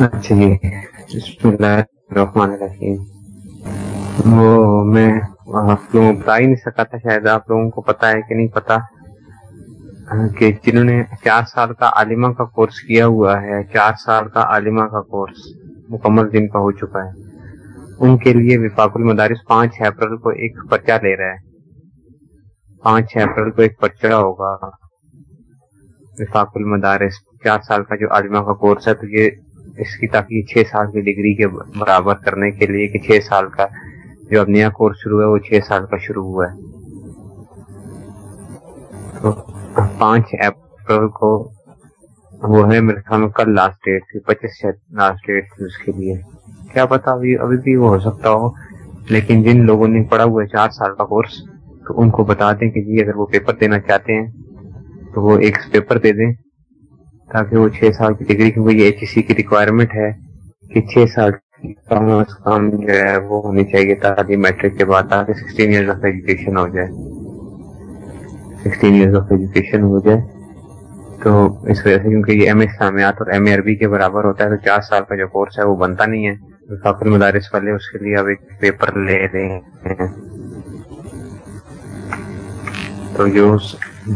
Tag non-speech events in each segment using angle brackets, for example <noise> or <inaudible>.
اچھا جی۔ بسم اللہ الرحمن الرحیم۔ وہ میں آپ لوگوں بتا ہی نہیں سکا تھا، شاید آپ لوگوں کو پتا ہے کہ نہیں پتا، کہ جنہوں نے چار سال کا عالمہ کا کورس کیا ہوا ہے، چار سال کا عالمہ کا کورس مکمل دن کا ہو چکا ہے۔ ان کے لیے وفاق المدارس پانچ اپریل کو ایک پرچہ لے رہا ہے۔ پانچ اپریل کو ایک پرچہ ہوگا۔ وفاق المدارس، چار سال کا جو عالمہ کا کورس ہے، تو یہ اس کی تاکہ چھ سال کی ڈگری کے برابر کرنے کے لیے کہ چھ سال کا جو اب نیا کورس شروع ہے وہ چھ سال کا شروع ہوا ہے۔ تو پانچ اپریل کو وہ ہے میرے خیال میں کل لاسٹ ڈیٹ تھی، پچیس لاسٹ ڈیٹ تھی اس کے لیے۔ کیا پتا ابھی ابھی بھی وہ ہو سکتا ہو، لیکن جن لوگوں نے پڑھا ہوا ہے چار سال کا کورس، تو ان کو بتا دیں کہ جی اگر وہ پیپر دینا چاہتے ہیں تو وہ ایک پیپر دے دیں۔ تاکہ وہ چھ سال کی ڈگری کیونکہ یہ ایچ سی کی ریکوائرمنٹ ہے کہ چھ سال کم از کم جو ہے وہ ہونی چاہیے تاکہ میٹرک کے بعد تاکہ سکسٹین ایئرز آف ایجوکیشن ہو جائے۔ سکسٹین ایئرز آف ایجوکیشن ہو جائے۔ تو اس وجہ سے کیونکہ یہ ایم اے اسلامیات اور ایم اے عربی کے برابر ہوتا ہے، تو چار سال کا جو کورس ہے وہ بنتا نہیں ہے۔ وفاق المدارس والے اس کے لیے اب ایک پیپر لے رہے ہیں۔ تو جو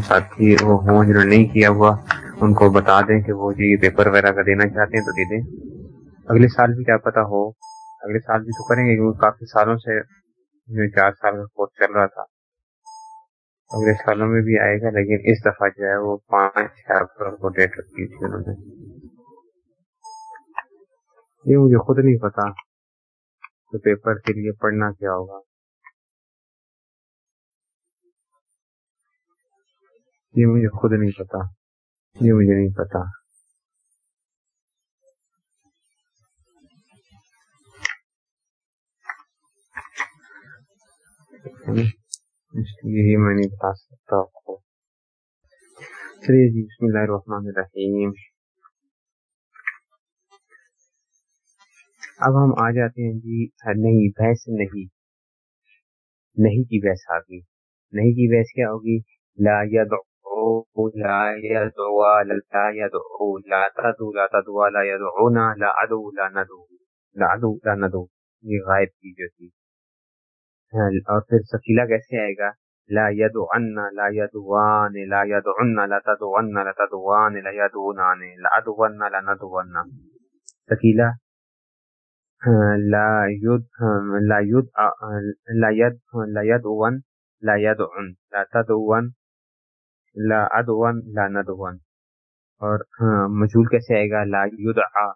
ساتھی وہ ہوں جنہوں نے نہیں کیا ہوا ان کو بتا دیں کہ وہ جی پیپر وغیرہ کا دینا چاہتے ہیں تو دے دیں۔ اگلے سال بھی کیا پتا ہو۔ اگلے سال بھی تو کریں گے، کیونکہ کافی سالوں سے چار سال کا کورس چل رہا تھا۔ اگلے سالوں میں بھی آئے گا، لیکن اس دفعہ جو ہے وہ پانچ اپریل کو ڈیٹ رکھی تھی انہوں نے۔ یہ مجھے خود نہیں پتا کہ پیپر کے لیے پڑھنا کیا ہوگا۔ یہ مجھے خود نہیں پتا۔ یہ مجھے نہیں پتا۔ اس لیے میں نہیں بتا سکتا۔ آپ کو چلیے جی بسم اللہ الرحمن الرحیم۔ اب ہم آ جاتے ہیں جی نہیں، بحث نہیں۔ نہیں کی بحث آ گئی نہیں کی بحث کیا ہوگی؟ لا یدعو يدعو لا يدعو لا يدعو لا تدعو لا تدعو لا يدعونا لا ادعو لا ندعو لا ادعو لا ندعو یہ غائب کی جو تھی اور پھر سکیلا کیسے آئے گا لا يدعن لا يدعوان لا يدعن لا تدعن لا تدعوان لا يدعونان لا ادعون لا ندعون سکیلا لا يد لا يد لا يد لا يدعون لا يدعن لا تدعون لا ادعون لا ندعون اور ہاں، مجھول کیسے آئے گا؟ لا يدعى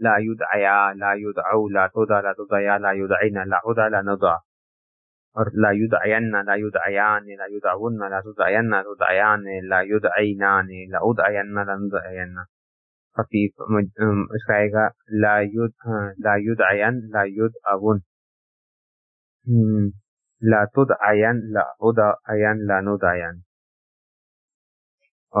لا يدعيا لا يدعو لا تدعى لا تدعيا لا يدعينا لا ادعى لا ندعى اور لا يدعين لا يدعيان لا يدعون لا تدعين لا تدعيان لا يدعينان لا ادعين لا ندعين خفیف اس کا آئے گا لا يد ہاں، لا يدعين لا يدعون لا تدعين لا ادعين لا ندعين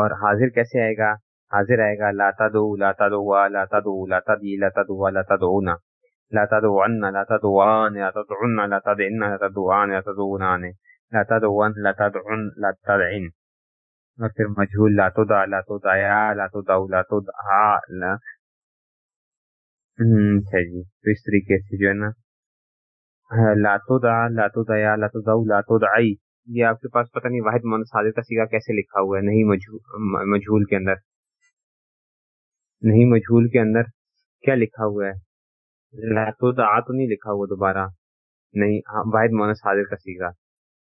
اور حاضر کیسے آئے گا؟ حاضر آئے گا، لا تدعو لا تدعو لا تدعو، لا تدعي، لا تدعو لا تدعونا لا تدعون، لا تدعوان، لا تدعون، لا تدعن، لا تدعوان، لا تدعونان، لا تدعون، لا تدعن لا تدعن. اور پھر مجھول، لا تدع، لا تدعیا لا تدعو، لا تدعا، لا اچھا جی تو اس طریقے سے جو ہے نا، لا تدع، لا تدعیا لا تدعو، لا تدعی یہ آپ کے پاس پتہ نہیں واحد من کا سیگا کیسے لکھا ہوا ہے؟ نہیں مجھول کے اندر۔ نہیں مجھول کے اندر کیا لکھا ہوا ہے؟ لاتو تو نہیں لکھا ہوا دوبارہ۔ نہیں ہاں، واحد مونس حاضر کا سیگا۔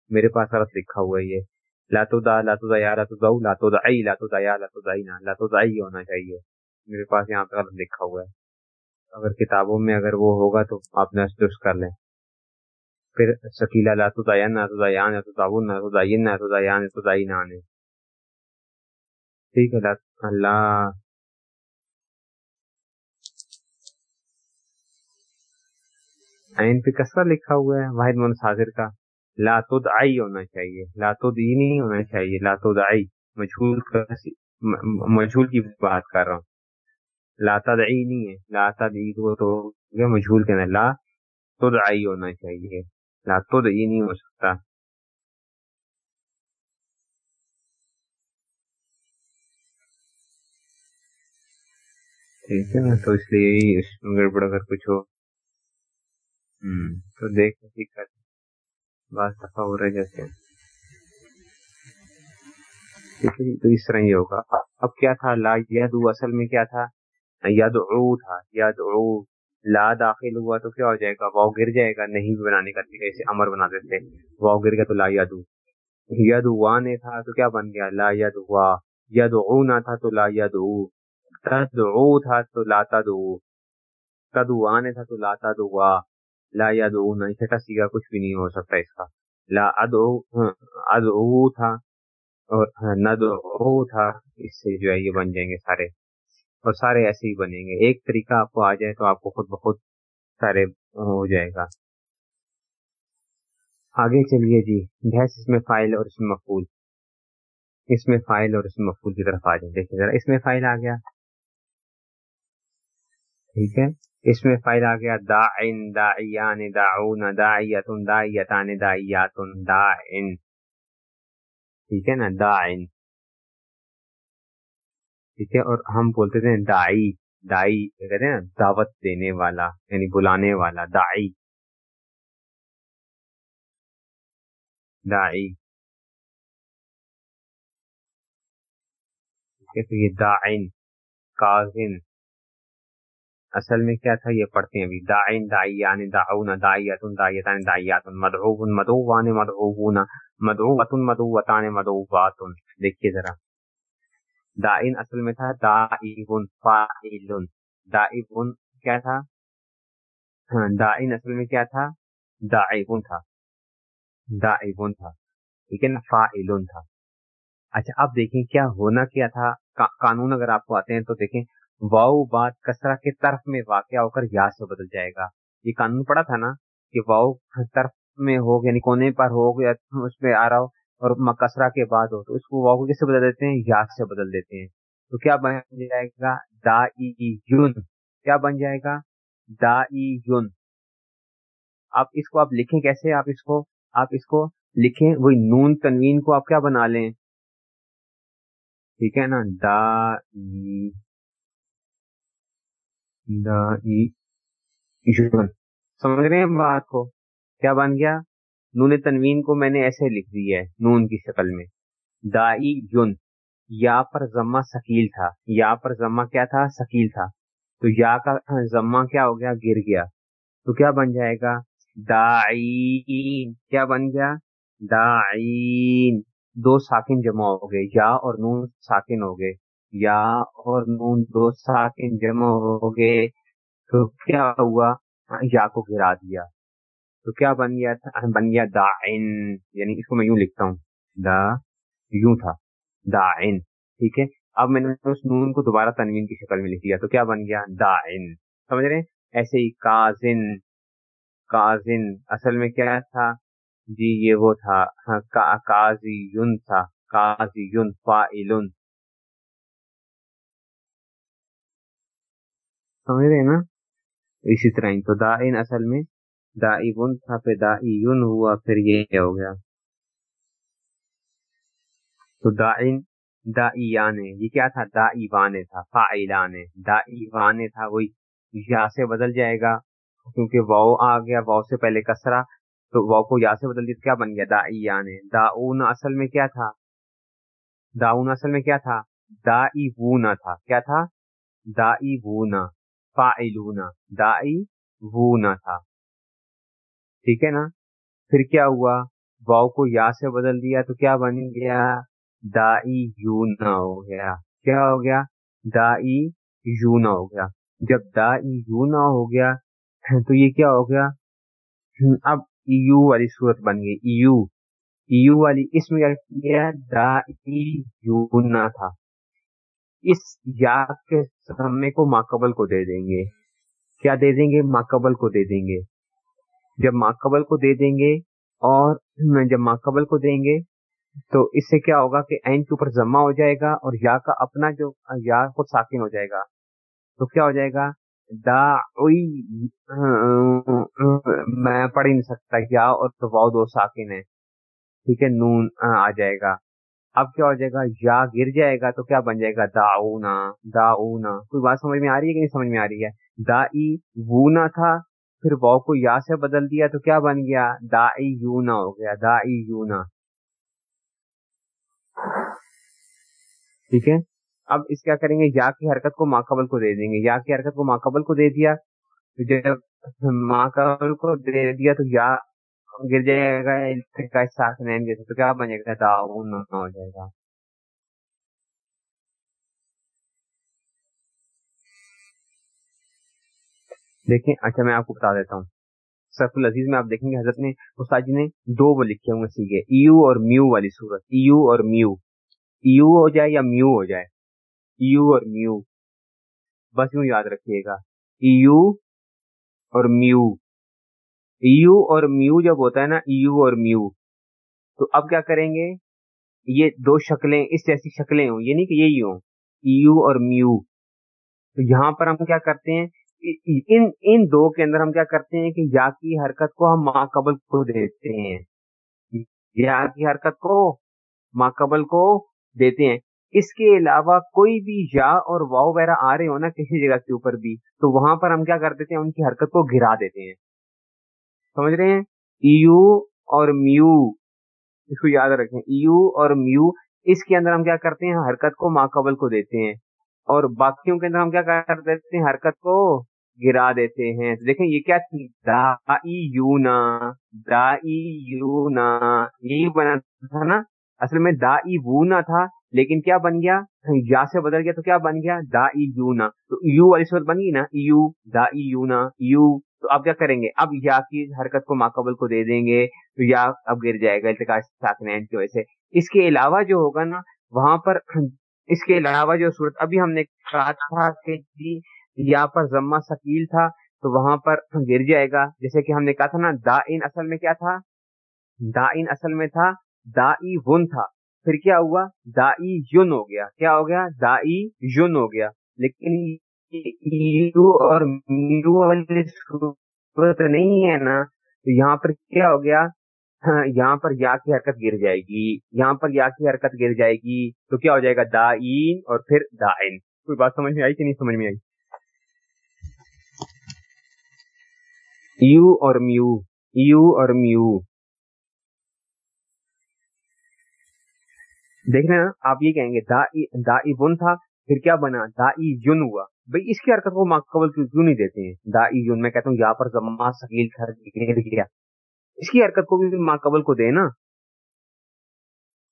میرے پاس غلط لکھا ہوا ہے یہ۔ لاتو دا لاتو دا یا، لاتو دا لاتو دا ای لاتو دا یا، لاتو دا نا، لاتو دا ہونا چاہیے۔ میرے پاس یہاں پہ غلط لکھا ہوا ہے۔ اگر کتابوں میں اگر وہ ہوگا تو آپ نے درست کر لیں۔ پھر سکیلا لاتو دا یا لاتو دا یا لاتو دا ون لاتو دا ین ٹھیک ہے اللہ. عین پہ کسرہ لکھا ہوا ہے، واحد منص حاضر کا. لا تدعی ہونا چاہیے، لا تدعی نہیں ہونا چاہیے، لا تدعی. مجھول مجھول کی بات کر رہا ہوں. لا تدعی نہیں ہے، لا تدعی تو تو مجھول کے لا تدعی ہونا چاہیے. لا تدعی نہیں ہو سکتا ٹھیک ہے نا تو اس لیے یہی اس میں گڑبڑ اگر کچھ ہو ہوں تو دیکھ ٹھیک کر بعض دفعہ ہو رہا ہے جیسے ٹھیک ہے تو اس طرح یہ ہوگا اب کیا تھا لا ید اصل میں کیا تھا ید تھا ید لا داخل ہوا تو کیا ہو جائے گا؟ واؤ گر جائے گا، نہیں بھی بنانے کا ایسے امر بنا دیتے واؤ گر گیا تو لا ید ید نے تھا تو کیا بن گیا؟ لا ید وا ید نہ تھا تو لا ید تدعو تھا تو لا تدعو۔ تدعو نے تھا تو لا تدعو لا ید نہ چھٹا سیگا کچھ بھی نہیں ہو سکتا اس کا۔ لا ادعو ہاں، ادعو تھا اور ہاں، ندعو تھا۔ اس سے جو ہے یہ بن جائیں گے سارے۔ اور سارے ایسے ہی بنیں گے۔ ایک طریقہ آپ کو آ جائے تو آپ کو خود بخود سارے ہو جائے گا۔ آگے چلیے جی۔ بحث اس میں فائل اور اس میں مفول اس میں فائل اور اس میں مفول کی طرف آ جائیں۔ دیکھیے ذرا، اس میں فائل آ گیا۔ ٹھیک ہے۔ اس میں فائل آ گیا۔ دا ان دا داعون، داعیتن، داعیتان، داعیاتن دا ٹھیک ہے نا؟ دا ٹھیک ہے؟ اور ہم بولتے تھے دائی دائی کہتے ہیں؟ دعوت دینے والا یعنی بلانے والا دائی دائی تو یہ دائن کازن اصل میں کیا تھا؟ یہ پڑھتے ہیں ابھی۔ دائن دائیان داؤن دائیتن دائیتان دائیاتن مدعوون، مدعوان، مدعوون، مدعوتن، مدعوتان مدعوباتن دیکھیے ذرا۔ دائن اصل میں تھا دائبن فائلن دائبن کیا تھا دائن اصل میں کیا تھا دائبن تھا دائبن تھا ٹھیک ہے نا فائلن تھا اچھا اب دیکھیں کیا ہونا کیا تھا قانون اگر آپ کو آتے ہیں تو دیکھیں واؤ بات کسرا کے طرف میں واقع ہو کر یا سے بدل جائے گا یہ قانون پڑا تھا نا کہ واؤ طرف میں ہو یعنی کونے پر ہو گیا اس پہ آ رہا ہو اور مکسرا کے بعد ہو تو اس کو واقع کس سے بدل دیتے ہیں؟ یا سے بدل دیتے ہیں۔ تو کیا بن جائے گا؟ دا یون کیا بن جائے گا؟ دا یون آپ اس کو آپ لکھیں کیسے؟ آپ اس کو، آپ اس کو لکھیں۔ وہی نون تنوین کو آپ کیا بنا لیں؟ ٹھیک ہے نا؟ دا دا یون۔ سمجھ رہے ہیں بات کو؟ کیا بن گیا؟ نون تنوین کو میں نے ایسے لکھ دی ہے، نون کی شکل میں۔ دائی یون یا پر ضمہ سکیل تھا۔ یا پر ضمہ کیا تھا؟ سکیل تھا۔ تو یا کا ضمہ کیا ہو گیا؟ گر گیا۔ تو کیا بن جائے گا؟ داعین۔ کیا بن گیا؟ داعین۔ دو ساکن جمع ہو گئے۔ یا اور نون ساکن ہو گئے۔ یا اور نون دو ساکن جمع ہو گئے۔ تو کیا ہوا؟ یا کو گرا دیا۔ تو کیا بن گیا تھا؟ بن گیا دا یعنی اس کو میں یوں لکھتا ہوں۔ دا، یوں تھا۔ دا ٹھیک ہے؟ اب میں نے اس نون کو دوبارہ تنوین کی شکل میں لکھ دیا تو کیا بن گیا؟ دا سمجھ رہے ایسے ہی کازن۔ کازن، اصل میں کیا تھا؟ جی یہ وہ تھا۔ ہاں، کازی یون تھا۔ کازی یون فائلن سمجھ رہے ہیں نا؟ اسی طرح تو دا اصل میں دائبن تھا پہ دائیون ہوا، پھر یہ ہو گیا۔ تو دائن دائیان یہ کیا تھا؟ دائیوان تھا فائلان دائیوان تھا، وہی یا سے بدل جائے گا، کیونکہ واؤ آ گیا، واؤ سے پہلے کسرا تو واؤ کو یا سے بدل دی تو کیا بن گیا؟ دائیان داؤن اصل میں کیا تھا؟ داؤن اصل میں کیا تھا؟ دائی وونا تھا۔ کیا تھا؟ دائی وونا فائلون دائی وونا تھا۔ ٹھیک ہے نا؟ پھر کیا ہوا؟ واؤ کو یا سے بدل دیا تو کیا بن گیا؟ دائی یونا ہو گیا۔ کیا ہو گیا؟ دائی یونا ہو گیا۔ جب دائی یونا ہو گیا <laughs> تو یہ کیا ہو گیا؟ اب ایو والی صورت بن گئی۔ ایو ایو والی اس میں کیا دائی یونا تھا۔ اس یا کے سمے کو ماقبل کو دے دیں گے۔ کیا دے دیں گے؟ ماقبل کو دے دیں گے۔ جب ماقبل کو دے دیں گے اور جب ماقبل کو دیں گے، تو اس سے کیا ہوگا کہ عین کے اوپر جمع ہو جائے گا اور یا کا اپنا جو یا خود ساکن ہو جائے گا۔ تو کیا ہو جائے گا؟ دا میں پڑھ ہی نہیں سکتا، یا اور تو دو ساکن ہے ٹھیک ہے، نون، آ جائے گا۔ اب کیا ہو جائے گا؟ یا گر جائے گا تو کیا بن جائے گا؟ دا اونا دا اونا کوئی بات سمجھ میں آ رہی ہے کہ نہیں سمجھ میں آ رہی ہے؟ دا وونا تھا پھر واؤ کو یا سے بدل دیا تو کیا بن گیا؟ دا یونا ہو گیا دا یونا۔ ٹھیک ہے؟ اب اس کیا کریں گے؟ یا کی حرکت کو ماقبل کو دے دیں گے۔ یا کی حرکت کو ماقبل کو دے دیا جب ماقبل کو دے دیا تو یا گر جائے گا تو کیا بنے گا؟ تعاون ہو جائے گا۔ دیکھیں اچھا میں آپ کو بتا دیتا ہوں۔ سرف العزیز میں آپ دیکھیں گے حضرت نے استاد جی نے دو وہ لکھے ہوئے سیکھے ایو اور میو والی صورت۔ ایو اور میو۔ ایو ہو جائے یا میو ہو جائے؟ ایو اور میو۔ بس یوں یاد رکھیے گا۔ ایو اور میو۔ ایو اور میو جب ہوتا ہے نا، ایو اور میو۔ تو اب کیا کریں گے؟ یہ دو شکلیں، اس جیسی شکلیں ہوں، یہ نہیں کہ یہی ہوں۔ ایو اور میو۔ تو یہاں پر ہم کیا کرتے ہیں؟ ان ان دو کے اندر ہم کیا کرتے ہیں کہ یا کی حرکت کو ہم ماقبل کو دیتے ہیں۔ یا کی حرکت کو ماقبل کو دیتے ہیں۔ اس کے علاوہ کوئی بھی یا اور واؤ وغیرہ آ رہے ہو نا کسی جگہ کے اوپر بھی، تو وہاں پر ہم کیا کر دیتے ہیں، ان کی حرکت کو گرا دیتے ہیں۔ سمجھ رہے ہیں؟ ایو اور میو، اس کو یاد رکھیں۔ ایو اور میو، اس کے اندر ہم کیا کرتے ہیں، حرکت کو ماقبل کو دیتے ہیں۔ اور باقیوں کے اندر ہم کیا کر دیتے ہیں، حرکت کو گرا دیتے ہیں۔ دیکھیں یہ کیا تھی؟ دا یونا دا یونا یہی بنا تھا نا۔ اصل میں دا وونا تھا، لیکن کیا بن گیا؟ یا سے بدل گیا تو کیا بن گیا؟ دا یونا تو یو والی صورت بن گئی نا، یو دا یونا یو۔ تو اب کیا کریں گے؟ اب یا کی حرکت کو ماقبل کو دے دیں گے، تو یا اب گر جائے گا التقاء ساکنین کی وجہ سے۔ اس کے علاوہ جو ہوگا نا، وہاں پر اس کے علاوہ جو صورت، ابھی ہم نے کہا تھا کہ جی یا پر ضمہ سکیل تھا تو وہاں پر گر جائے گا۔ جیسے کہ ہم نے کہا تھا نا دا ان اصل میں کیا تھا؟ دا ان اصل میں تھا دا ون تھا۔ پھر کیا ہوا؟ دا یون ہو گیا۔ کیا ہو گیا؟ دا یون ہو گیا۔ لیکن اور صورت نہیں ہے نا، تو یہاں پر کیا ہو گیا؟ یہاں پر یا کی حرکت گر جائے گی۔ یہاں پر یا کی حرکت گر جائے گی تو کیا ہو جائے گا؟ دا اور پھر دا کوئی بات سمجھ میں آئی کہ نہیں سمجھ میں آئی؟ یو اور میو، یو اور میو۔ دیکھنا، آپ یہ کہیں گے، دا ون تھا، پھر کیا بنا؟ دا یون ہوا۔ بھائی اس کی حرکت کو ماقبل کیوں نہیں دیتے ہیں؟ دا یون، میں کہتا ہوں، یہاں پر زما سکیل گیا۔ اس کی حرکت کو بھی ماقبل کو دے نا۔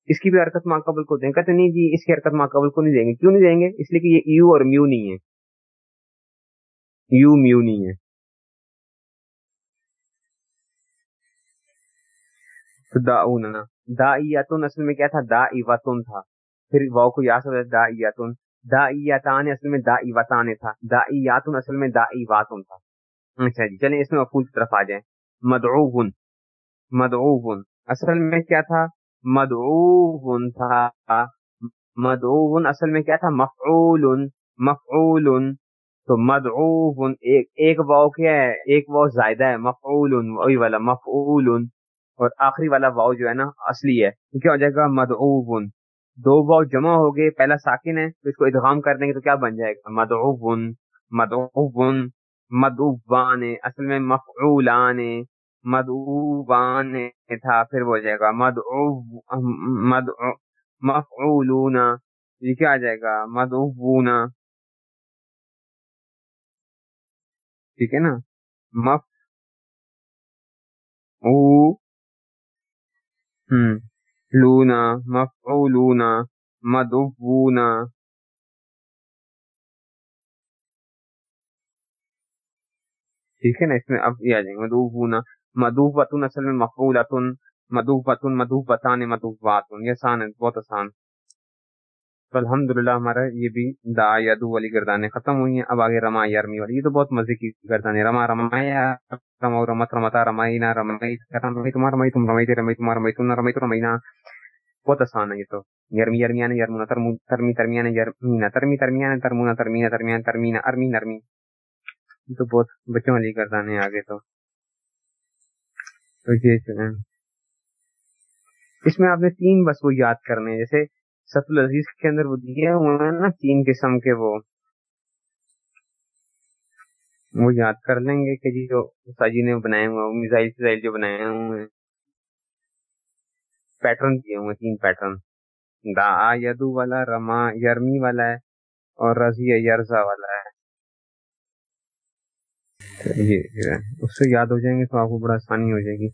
اس کی بھی حرکت ماقبل کو دیں۔ کہتے نہیں جی اس کی حرکت ماقبل کو نہیں دیں گے۔ کیوں نہیں دیں گے؟ اس لیے کہ یہ یو اور میو نہیں ہے۔ یو میو نہیں ہے۔ دا دا ایتن اصل میں کیا تھا؟ دا ایوتن تھا. پھر واؤ کو یا سے دا ایتن دا ایتان اصل میں دا ایوتان تھا. دا ایاتن اصل میں دا ایواتن تھا. اچھا جی. چلیں اس میں مفعول کی طرف آ جائیں. مدعوون. مدعوون. اصل میں کیا تھا؟ مدعوون تھا. مدعوون اصل میں کیا تھا؟ مفعول مفعول تو مدعوون ایک ایک واؤ کیا ہے؟ ایک واؤ زائدہ ہے. مفعول وہی والا. مفعول اور آخری والا واؤ جو ہے نا، اصلی ہے۔ تو کیا ہو جائے گا؟ مدعوون۔ دو واؤ جمع ہو گئے، پہلا ساکن ہے، تو اس کو ادغام کر دیں گے تو کیا بن جائے گا؟ مدعوون۔ مدعوون۔ مدعوان۔ اصل میں مفعولان۔ مدعوان تھا، پھر وہ جائے گا۔ مدعو مدعو، مفعولون۔ یہ کیا آ جائے گا؟ مدعوون۔ ٹھیک ہے نا؟ مف لونا مفعولون مدبونا ٹھیک ہے نا، اس میں اب یہ آ جائیں گے مدعوون مدوبتن اصل میں مفعولتن مدوبتن مدوبتان مدوباتن یہ آسان ہے، بہت آسان۔ تو الحمد ہمارا یہ بھی دا یا دو والی گردانیں ختم ہوئی ہیں۔ اب آگے رما یا رمی والی، یہ تو بہت مزے کی گردانیں۔ رما رمایا رما رمت، رمتا رمائی نہ رمائی رمائی تمہارا، رمائی تم، رمائی رمائی تمہارا، رمائی تم نہ رمائی تو رمائی نہ بہت آسان ہے یہ تو۔ یرمی یرمیان یرمونا ترمی ترمیان یرمینا ترمی ترمیان ترمونا، ترمینا ترمیان ترمینا، ارمی، نرمی۔ یہ تو بہت بچوں والی گردانیں آگے تو۔ تو یہ اس میں آپ نے تین بس وہ یاد کرنے جیسے سف العزیز کے اندر وہ دیے ہوئے ہیں نا، تین قسم کے وہ۔ وہ یاد کر لیں گے کہ جی جو ساجی نے بنائے ہوئے میزائل فزائل جو بنائے ہوئے ہیں۔ پیٹرن دیے ہوئے تین پیٹرن۔ دا یدو والا، رما یرمی والا ہے اور رضی یرزا والا ہے، اس سے یاد ہو جائیں گے تو آپ کو بڑا آسانی ہو جائے گی۔